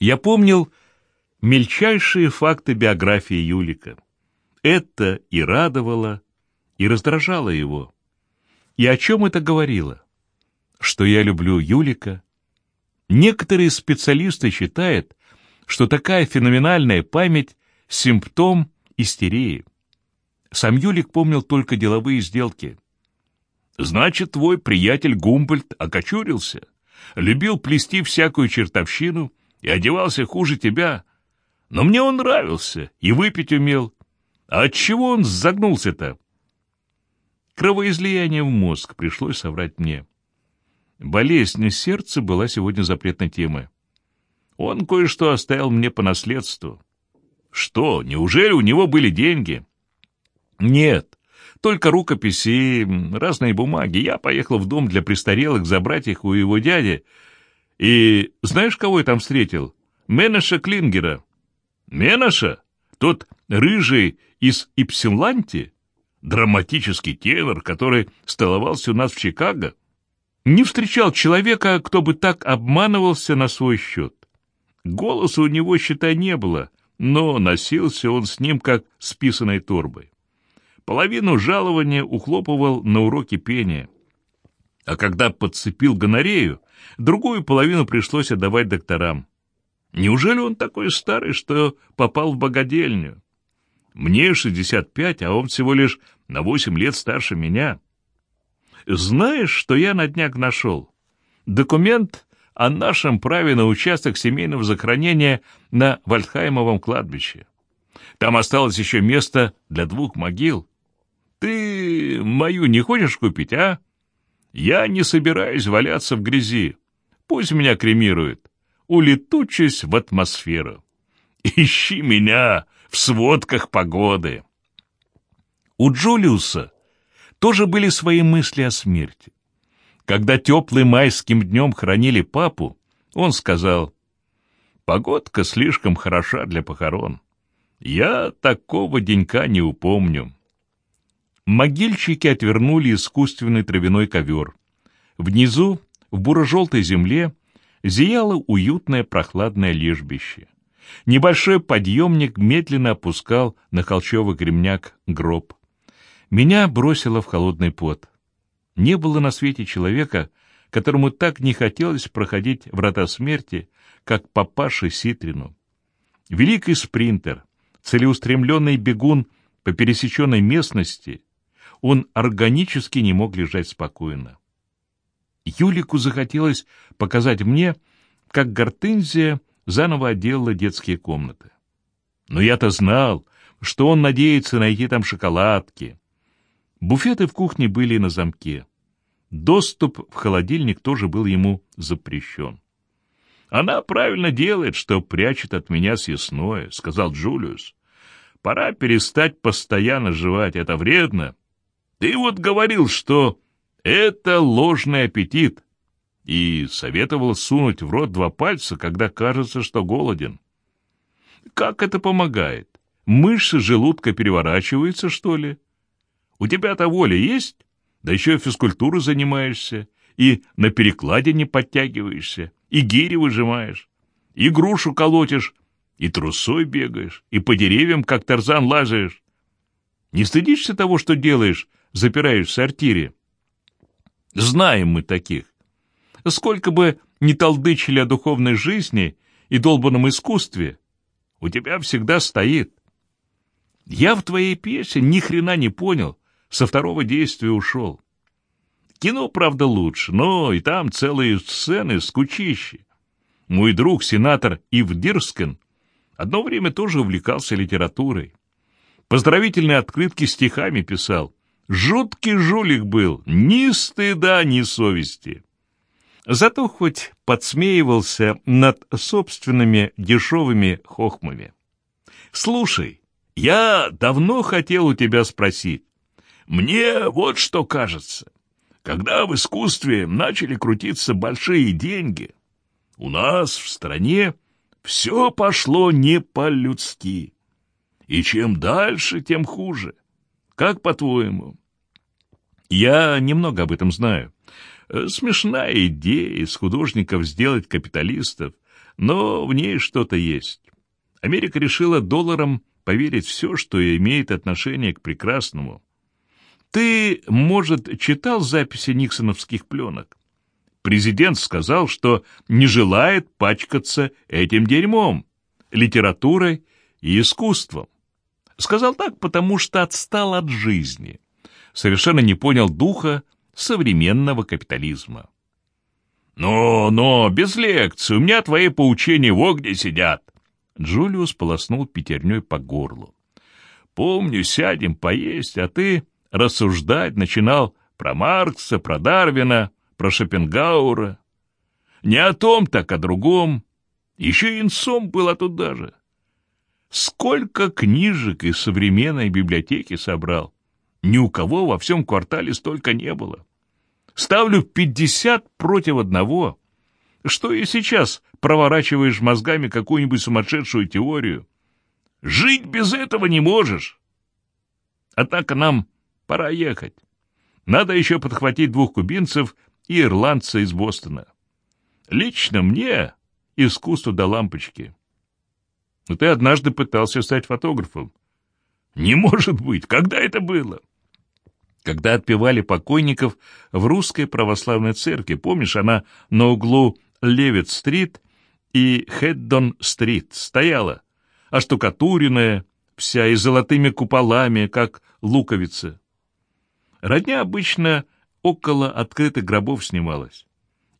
Я помнил мельчайшие факты биографии Юлика. Это и радовало, и раздражало его. И о чем это говорило? Что я люблю Юлика? Некоторые специалисты считают, что такая феноменальная память — симптом истерии. Сам Юлик помнил только деловые сделки. «Значит, твой приятель Гумбольд окочурился, любил плести всякую чертовщину и одевался хуже тебя. Но мне он нравился и выпить умел. А отчего он загнулся-то?» Кровоизлияние в мозг пришлось соврать мне. Болезнь сердца была сегодня запретной темой. Он кое-что оставил мне по наследству. Что, неужели у него были деньги? Нет, только рукописи и разные бумаги. Я поехал в дом для престарелых забрать их у его дяди. И знаешь, кого я там встретил? Менеша Клингера. Менеша? Тот рыжий из Ипсиланти? Драматический тенор, который столовался у нас в Чикаго? Не встречал человека, кто бы так обманывался на свой счет. Голоса у него, считай, не было, но носился он с ним, как с писаной торбой. Половину жалования ухлопывал на уроки пения. А когда подцепил гонорею, другую половину пришлось отдавать докторам. Неужели он такой старый, что попал в богадельню? Мне шестьдесят пять, а он всего лишь на восемь лет старше меня. Знаешь, что я на днях нашел? Документ о нашем праве на участок семейного захоронения на Вальдхаймовом кладбище. Там осталось еще место для двух могил. Ты мою не хочешь купить, а? Я не собираюсь валяться в грязи. Пусть меня кремируют. Улетучусь в атмосферу. Ищи меня в сводках погоды. У Джулиуса тоже были свои мысли о смерти. Когда теплым майским днем хранили папу, он сказал, «Погодка слишком хороша для похорон. Я такого денька не упомню». Могильщики отвернули искусственный травяной ковер. Внизу, в буро-желтой земле, зияло уютное прохладное лежбище. Небольшой подъемник медленно опускал на холчевый гремняк гроб. Меня бросило в холодный пот. Не было на свете человека, которому так не хотелось проходить врата смерти, как папаше Ситрину. Великий спринтер, целеустремленный бегун по пересеченной местности, он органически не мог лежать спокойно. Юлику захотелось показать мне, как Гортензия заново отделала детские комнаты. Но я-то знал, что он надеется найти там шоколадки, Буфеты в кухне были на замке. Доступ в холодильник тоже был ему запрещен. «Она правильно делает, что прячет от меня съестное», — сказал Джулиус. «Пора перестать постоянно жевать, это вредно. Ты вот говорил, что это ложный аппетит, и советовал сунуть в рот два пальца, когда кажется, что голоден. Как это помогает? Мышцы желудка переворачиваются, что ли?» У тебя-то воля есть? Да еще и физкультурой занимаешься, и на перекладе не подтягиваешься, и гири выжимаешь, и грушу колотишь, и трусой бегаешь, и по деревьям, как тарзан, лазаешь. Не стыдишься того, что делаешь, запираешь в сортире? Знаем мы таких. Сколько бы ни толдычили о духовной жизни и долбанном искусстве, у тебя всегда стоит. Я в твоей пьесе ни хрена не понял, со второго действия ушел. Кино, правда, лучше, но и там целые сцены скучищи. Мой друг, сенатор Ив Дирскен, одно время тоже увлекался литературой. Поздравительные открытки стихами писал. Жуткий жулик был, ни стыда, ни совести. Зато хоть подсмеивался над собственными дешевыми хохмами. «Слушай, я давно хотел у тебя спросить, мне вот что кажется. Когда в искусстве начали крутиться большие деньги, у нас в стране все пошло не по-людски. И чем дальше, тем хуже. Как по-твоему? Я немного об этом знаю. Смешная идея из художников сделать капиталистов, но в ней что-то есть. Америка решила долларом поверить все, что имеет отношение к прекрасному. Ты, может, читал записи никсоновских пленок? Президент сказал, что не желает пачкаться этим дерьмом, литературой и искусством. Сказал так, потому что отстал от жизни. Совершенно не понял духа современного капитализма. «Но, но, без лекции, у меня твои поучения в огне сидят!» Джулиус полоснул пятерней по горлу. «Помню, сядем поесть, а ты рассуждать начинал про Маркса, про Дарвина, про Шопенгауэра. Не о том, так о другом. Еще инсом было туда же. Сколько книжек из современной библиотеки собрал. Ни у кого во всем квартале столько не было. Ставлю пятьдесят против одного. Что и сейчас проворачиваешь мозгами какую-нибудь сумасшедшую теорию. Жить без этого не можешь. Однако нам пора ехать. Надо еще подхватить двух кубинцев и ирландца из Бостона. Лично мне искусство до лампочки. Но ты однажды пытался стать фотографом. Не может быть! Когда это было? Когда отпевали покойников в русской православной церкви. Помнишь, она на углу Левит-стрит и Хеддон-стрит стояла, оштукатуренная, вся и золотыми куполами, как луковица. Родня обычно около открытых гробов снималась.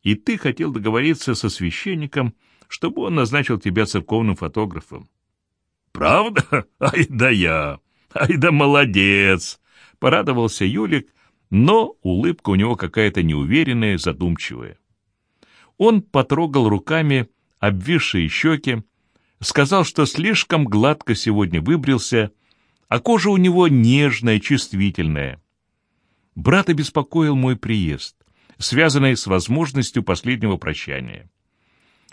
И ты хотел договориться со священником, чтобы он назначил тебя церковным фотографом. «Правда? Ай да я! Ай да молодец!» — порадовался Юлик, но улыбка у него какая-то неуверенная, задумчивая. Он потрогал руками обвисшие щеки, сказал, что слишком гладко сегодня выбрился, а кожа у него нежная, чувствительная. Брата беспокоил мой приезд, связанный с возможностью последнего прощания.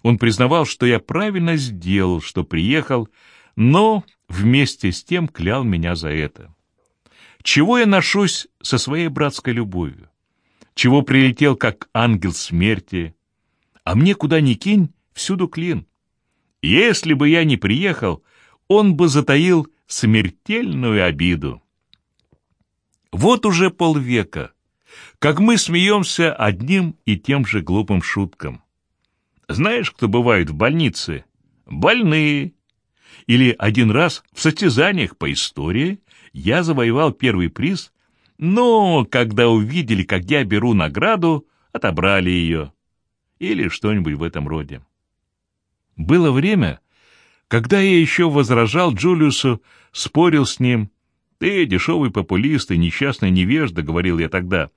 Он признавал, что я правильно сделал, что приехал, но вместе с тем клял меня за это. Чего я ношусь со своей братской любовью? Чего прилетел, как ангел смерти? А мне куда ни кинь, всюду клин. Если бы я не приехал, он бы затаил смертельную обиду. Вот уже полвека, как мы смеемся одним и тем же глупым шуткам. Знаешь, кто бывает в больнице? Больные. Или один раз в состязаниях по истории я завоевал первый приз, но когда увидели, как я беру награду, отобрали ее. Или что-нибудь в этом роде. Было время, когда я еще возражал Джулиусу, спорил с ним. «Ты дешевый популист и несчастный невежда», — говорил я тогда.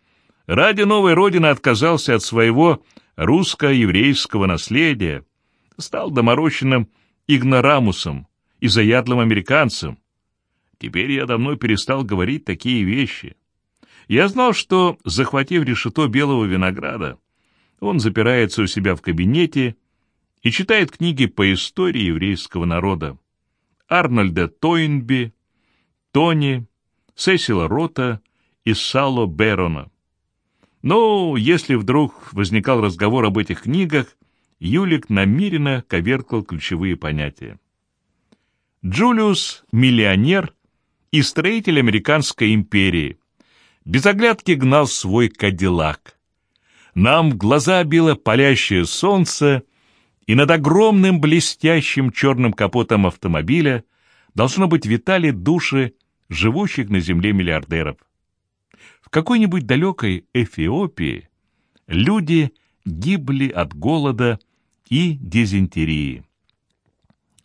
«Ради новой родины отказался от своего русско-еврейского наследия, стал доморощенным игнорамусом и заядлым американцем. Теперь я давно перестал говорить такие вещи. Я знал, что, захватив решето белого винограда, он запирается у себя в кабинете и читает книги по истории еврейского народа. Арнольда Тойнби, Тони, Сесила Рота и Сало Берона. Но если вдруг возникал разговор об этих книгах, Юлик намеренно коверкал ключевые понятия. Джулиус — миллионер и строитель американской империи. Без оглядки гнал свой кадиллак. Нам в глаза било палящее солнце, и над огромным блестящим черным капотом автомобиля должно быть витали души живущих на земле миллиардеров. В какой-нибудь далекой Эфиопии люди гибли от голода и дизентерии.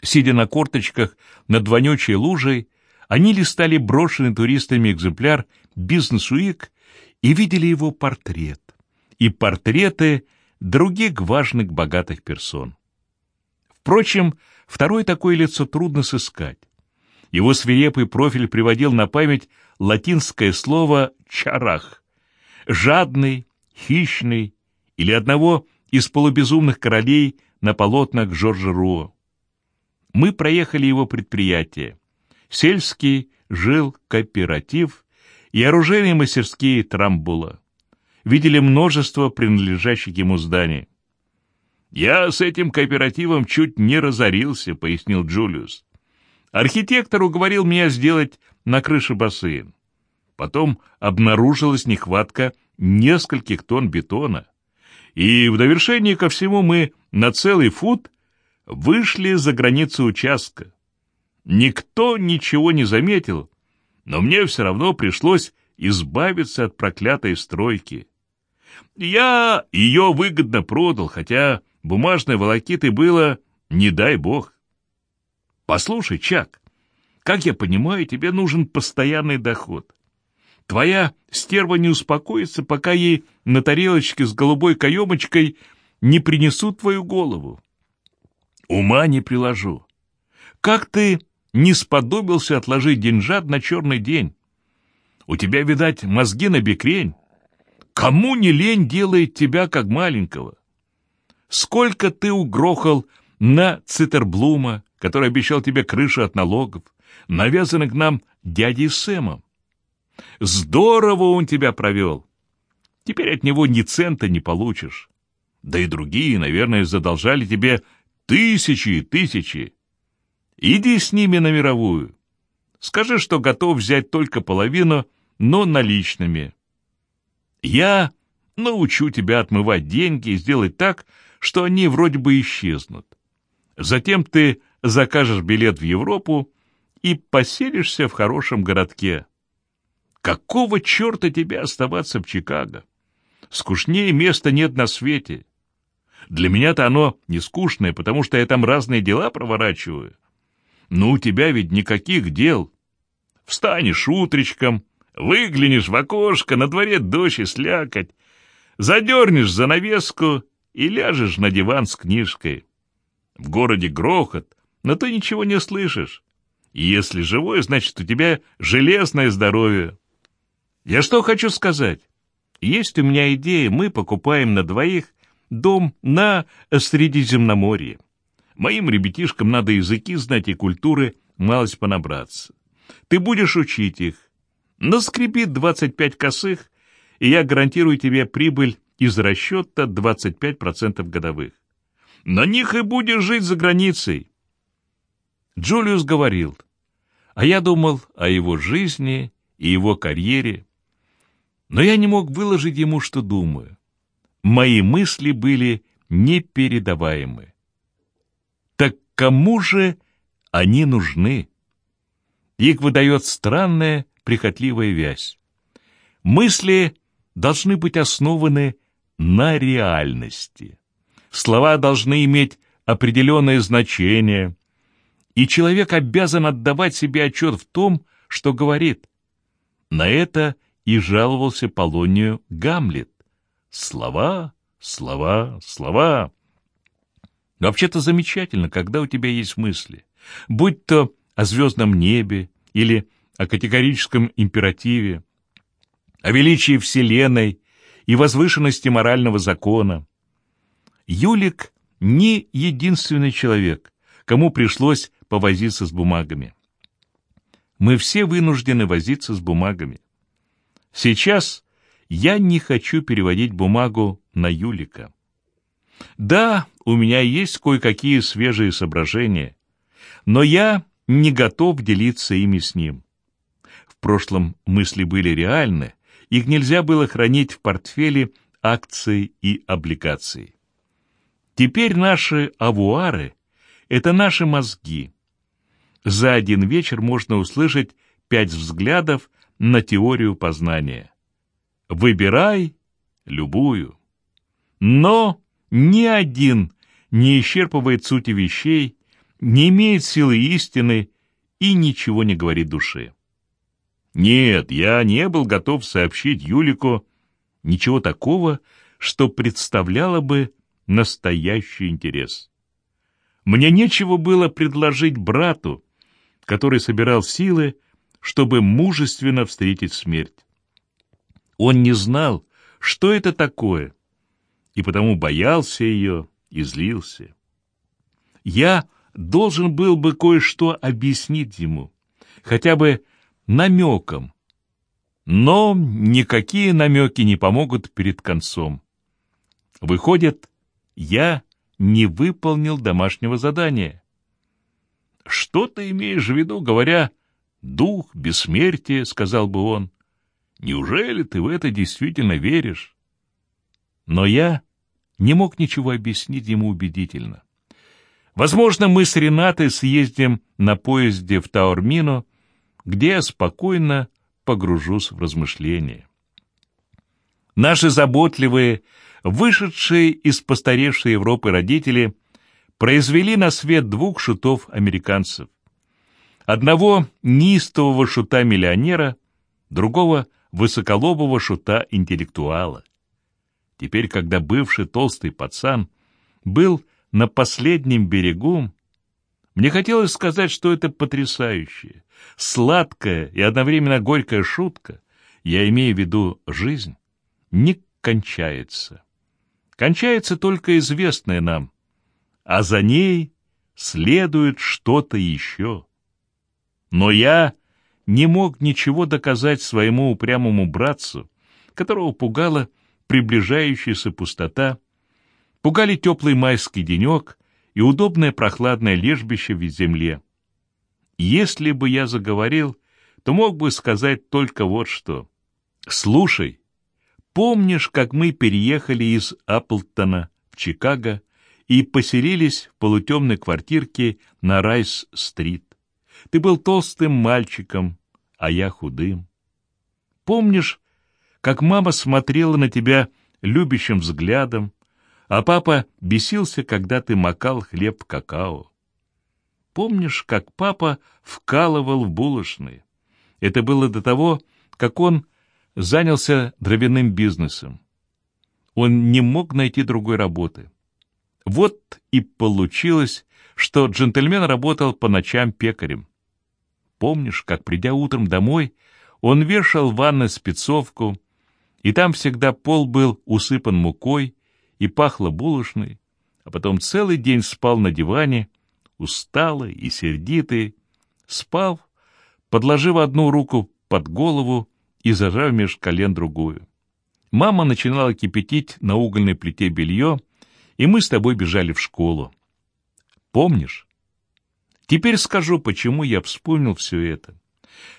Сидя на корточках над вонючей лужей, они листали брошенный туристами экземпляр «Бизнес-Уик» и видели его портрет и портреты других важных богатых персон. Впрочем, второе такое лицо трудно сыскать. Его свирепый профиль приводил на память латинское слово «чарах» — жадный, хищный или одного из полубезумных королей на полотнах Жоржа Руо. Мы проехали его предприятие. Сельский жил кооператив и оружейные мастерские Трамбула видели множество принадлежащих ему зданий. «Я с этим кооперативом чуть не разорился», — пояснил Джулиус. «Архитектор уговорил меня сделать на крыше бассейн. Потом обнаружилась нехватка нескольких тонн бетона. И в довершение ко всему мы на целый фут вышли за границу участка. Никто ничего не заметил, но мне все равно пришлось избавиться от проклятой стройки. Я ее выгодно продал, хотя бумажной волокиты было не дай бог. Послушай, Чак, как я понимаю, тебе нужен постоянный доход. Твоя стерва не успокоится, пока ей на тарелочке с голубой каемочкой не принесут твою голову. Ума не приложу. Как ты не сподобился отложить деньжат на черный день? У тебя, видать, мозги на бекрень. Кому не лень делает тебя как маленького? Сколько ты угрохал на Цитерблума, который обещал тебе крышу от налогов, навязанных нам дядей Сэмом? Здорово он тебя провел. Теперь от него ни цента не получишь. Да и другие, наверное, задолжали тебе тысячи и тысячи. Иди с ними на мировую. Скажи, что готов взять только половину, но наличными. Я научу тебя отмывать деньги и сделать так, что они вроде бы исчезнут. Затем ты закажешь билет в Европу и поселишься в хорошем городке. Какого черта тебе оставаться в Чикаго? Скучнее места нет на свете. Для меня-то оно не скучное, потому что я там разные дела проворачиваю. Но у тебя ведь никаких дел. Встанешь утречком, выглянешь в окошко, на дворе дождь и слякоть, задернешь занавеску и ляжешь на диван с книжкой. В городе грохот, но ты ничего не слышишь. Если живой, значит, у тебя железное здоровье. Я что хочу сказать? Есть у меня идея, мы покупаем на двоих дом на Средиземноморье. Моим ребятишкам надо языки знать и культуры малость понабраться. Ты будешь учить их. Наскребит 25 косых, и я гарантирую тебе прибыль из расчета 25% годовых. На них и будешь жить за границей. Джулиус говорил, а я думал о его жизни и его карьере, но я не мог выложить ему, что думаю. Мои мысли были непередаваемы. Так кому же они нужны? Их выдает странная, прихотливая вязь. Мысли должны быть основаны на реальности. Слова должны иметь определенное значение, и человек обязан отдавать себе отчет в том, что говорит. На это и жаловался Полонию Гамлет. Слова, слова, слова. Вообще-то замечательно, когда у тебя есть мысли. Будь то о звездном небе или о категорическом императиве, о величии Вселенной и возвышенности морального закона. Юлик не единственный человек, кому пришлось повозиться с бумагами. Мы все вынуждены возиться с бумагами. Сейчас я не хочу переводить бумагу на Юлика. Да, у меня есть кое-какие свежие соображения, но я не готов делиться ими с ним. В прошлом мысли были реальны, их нельзя было хранить в портфеле акций и облигаций. Теперь наши авуары — это наши мозги. За один вечер можно услышать пять взглядов на теорию познания. Выбирай любую. Но ни один не исчерпывает сути вещей, не имеет силы истины и ничего не говорит душе. Нет, я не был готов сообщить Юлику ничего такого, что представляло бы настоящий интерес. Мне нечего было предложить брату, который собирал силы, чтобы мужественно встретить смерть. Он не знал, что это такое, и потому боялся ее и злился. Я должен был бы кое-что объяснить ему, хотя бы намеком, но никакие намеки не помогут перед концом. Выходит, я не выполнил домашнего задания. «Что ты имеешь в виду, говоря «дух, бессмертие», — сказал бы он. «Неужели ты в это действительно веришь?» Но я не мог ничего объяснить ему убедительно. Возможно, мы с Ренатой съездим на поезде в Таурмино, где я спокойно погружусь в размышления. Наши заботливые, вышедшие из постаревшей Европы родители произвели на свет двух шутов-американцев. Одного неистового шута-миллионера, другого высоколобого шута-интеллектуала. Теперь, когда бывший толстый пацан был на последнем берегу, мне хотелось сказать, что это потрясающая, сладкая и одновременно горькая шутка, я имею в виду жизнь, не кончается. Кончается только известное нам, а за ней следует что-то еще. Но я не мог ничего доказать своему упрямому братцу, которого пугала приближающаяся пустота, Пугали теплый майский денек и удобное прохладное лежбище в земле. Если бы я заговорил, то мог бы сказать только вот что. «Слушай, помнишь, как мы переехали из Апплтона в Чикаго и поселились в полутемной квартирке на Райс-стрит? Ты был толстым мальчиком, а я худым. Помнишь, как мама смотрела на тебя любящим взглядом, а папа бесился, когда ты макал хлеб в какао. Помнишь, как папа вкалывал в булочные? Это было до того, как он занялся дровяным бизнесом. Он не мог найти другой работы. Вот и получилось, что джентльмен работал по ночам пекарем. Помнишь, как, придя утром домой, он вешал в ванной спецовку, и там всегда пол был усыпан мукой, и пахло булочной, а потом целый день спал на диване, усталый и сердитый, спал, подложив одну руку под голову и зажав меж колен другую. Мама начинала кипятить на угольной плите белье, и мы с тобой бежали в школу. Помнишь? Теперь скажу, почему я вспомнил все это.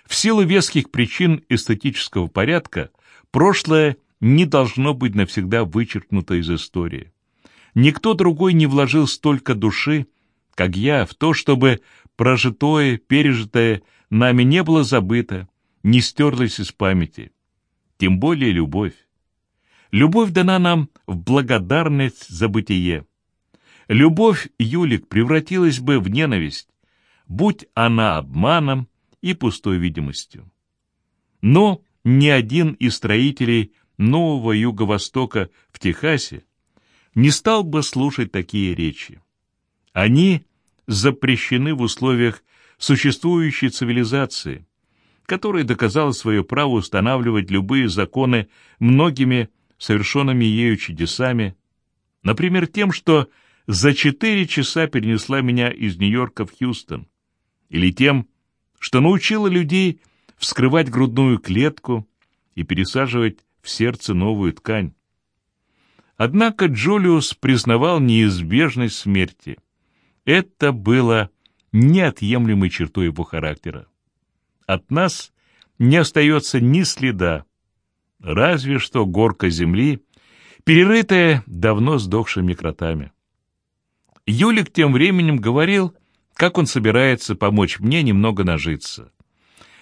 В силу веских причин эстетического порядка прошлое не должно быть навсегда вычеркнуто из истории. Никто другой не вложил столько души, как я, в то, чтобы прожитое, пережитое нами не было забыто, не стерлось из памяти. Тем более любовь. Любовь дана нам в благодарность за бытие. Любовь, Юлик, превратилась бы в ненависть, будь она обманом и пустой видимостью. Но ни один из строителей Нового Юго-Востока в Техасе, не стал бы слушать такие речи. Они запрещены в условиях существующей цивилизации, которая доказала свое право устанавливать любые законы многими совершенными ею чудесами, например, тем, что за четыре часа перенесла меня из Нью-Йорка в Хьюстон, или тем, что научила людей вскрывать грудную клетку и пересаживать в сердце новую ткань. Однако Джулиус признавал неизбежность смерти. Это было неотъемлемой чертой его характера. От нас не остается ни следа, разве что горка земли, перерытая давно сдохшими кротами. Юлик тем временем говорил, как он собирается помочь мне немного нажиться.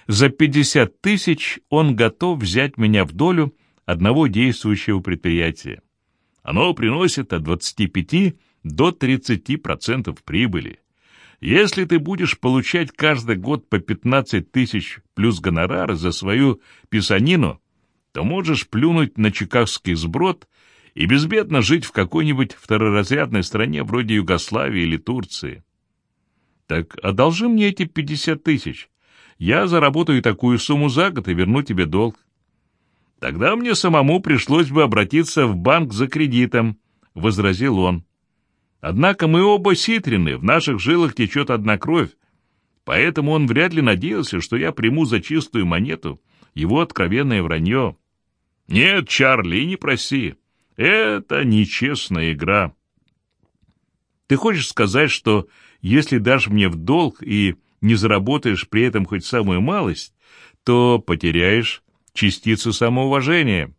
За пятьдесят тысяч он готов взять меня в долю одного действующего предприятия. Оно приносит от 25 до 30% прибыли. Если ты будешь получать каждый год по 15 тысяч плюс гонорар за свою писанину, то можешь плюнуть на чикагский сброд и безбедно жить в какой-нибудь второразрядной стране вроде Югославии или Турции. Так одолжи мне эти 50 тысяч. Я заработаю такую сумму за год и верну тебе долг. Тогда мне самому пришлось бы обратиться в банк за кредитом, — возразил он. Однако мы оба ситрины, в наших жилах течет одна кровь, поэтому он вряд ли надеялся, что я приму за чистую монету его откровенное вранье. Нет, Чарли, не проси. Это нечестная игра. Ты хочешь сказать, что если дашь мне в долг и не заработаешь при этом хоть самую малость, то потеряешь частицу самоуважения.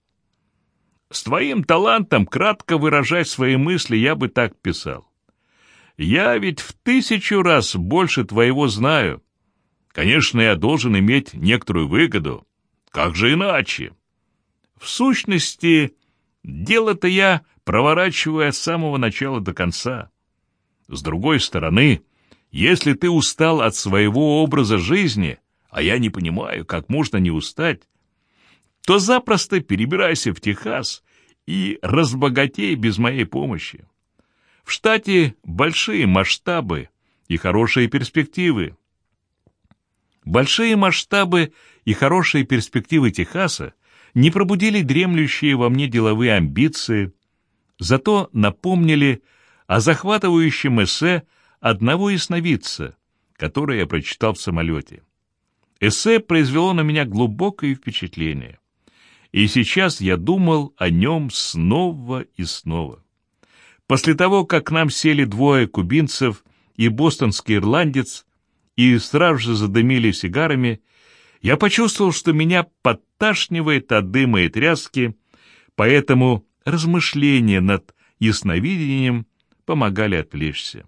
С твоим талантом кратко выражать свои мысли я бы так писал. Я ведь в тысячу раз больше твоего знаю. Конечно, я должен иметь некоторую выгоду. Как же иначе? В сущности, дело-то я проворачиваю от самого начала до конца. С другой стороны, если ты устал от своего образа жизни, а я не понимаю, как можно не устать, то запросто перебирайся в Техас и разбогатей без моей помощи. В штате большие масштабы и хорошие перспективы. Большие масштабы и хорошие перспективы Техаса не пробудили дремлющие во мне деловые амбиции, зато напомнили о захватывающем эссе одного ясновидца, которое я прочитал в самолете. Эссе произвело на меня глубокое впечатление, и сейчас я думал о нем снова и снова. После того, как к нам сели двое кубинцев и бостонский ирландец, и сразу же задымили сигарами, я почувствовал, что меня подташнивает от дыма и тряски, поэтому размышления над ясновидением помогали отвлечься.